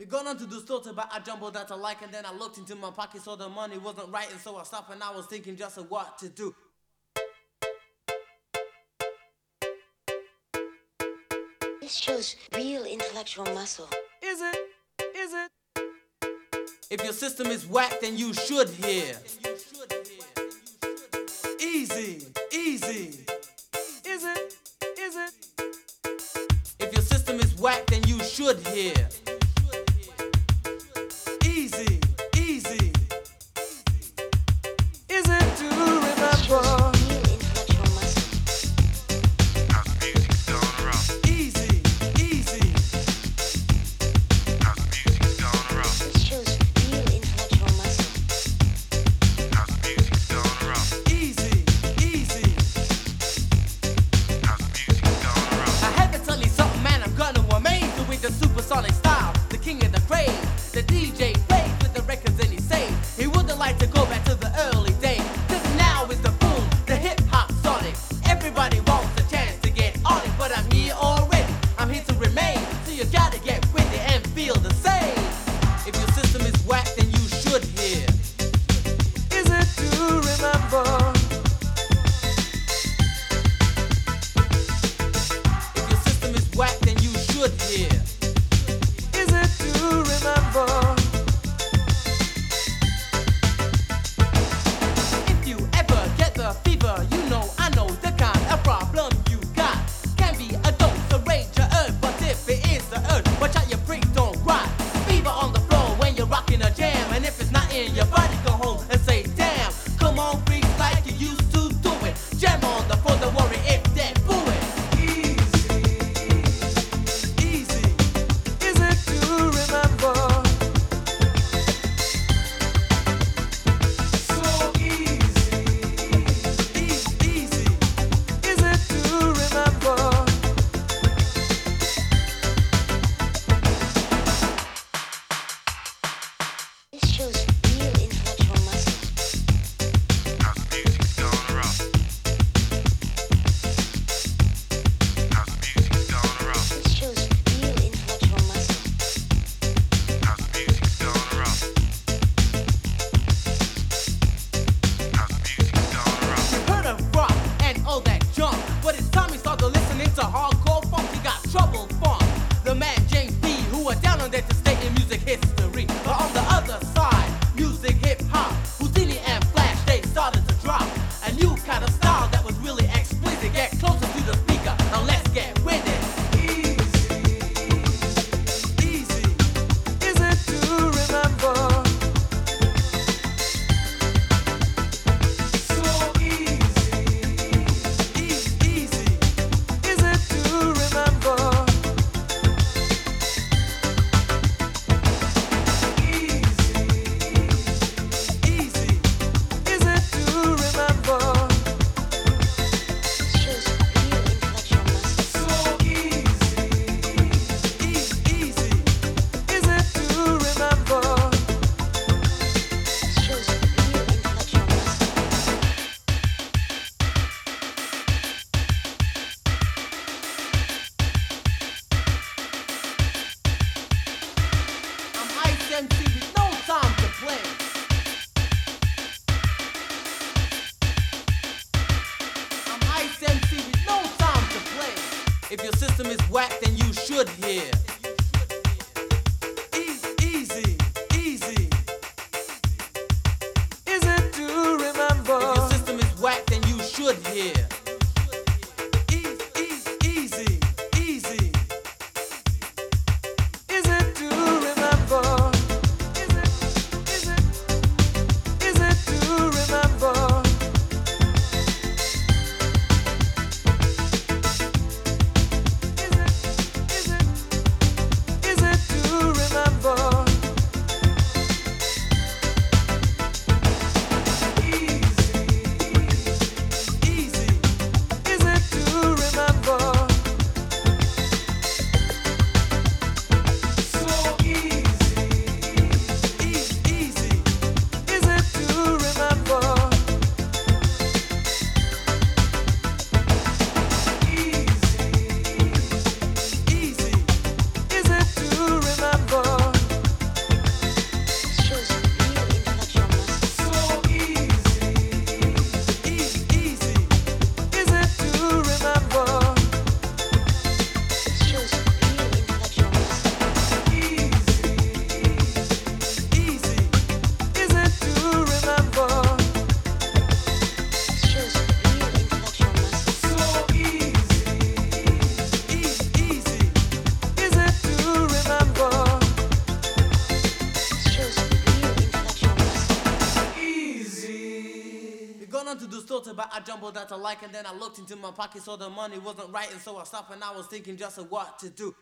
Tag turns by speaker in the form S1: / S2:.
S1: Begun to those thoughts about I jumbled that I like, and then I looked into my pocket, saw the money wasn't right, and so I stopped and I was thinking just of what to do.
S2: This shows real intellectual muscle.
S1: Is it? Is it? If your system is whack, then you should hear. Easy, easy. Is it? Is it? If your system is whack, then you should hear. fever. You know, I know the old He got trouble funk. The man James B, who are down on their stay in music history. But on the other side, music hip hop, Whodini and Flash, they started to drop a new kind of MTV, no time to play. If your system is whacked, then you should hear. Easy, easy, easy. Is it to remember? If your system is then you should hear. On to the store to buy a jumbo that I like, and then I looked into my pocket, so the money wasn't right, and so I stopped and I was thinking just of what to do.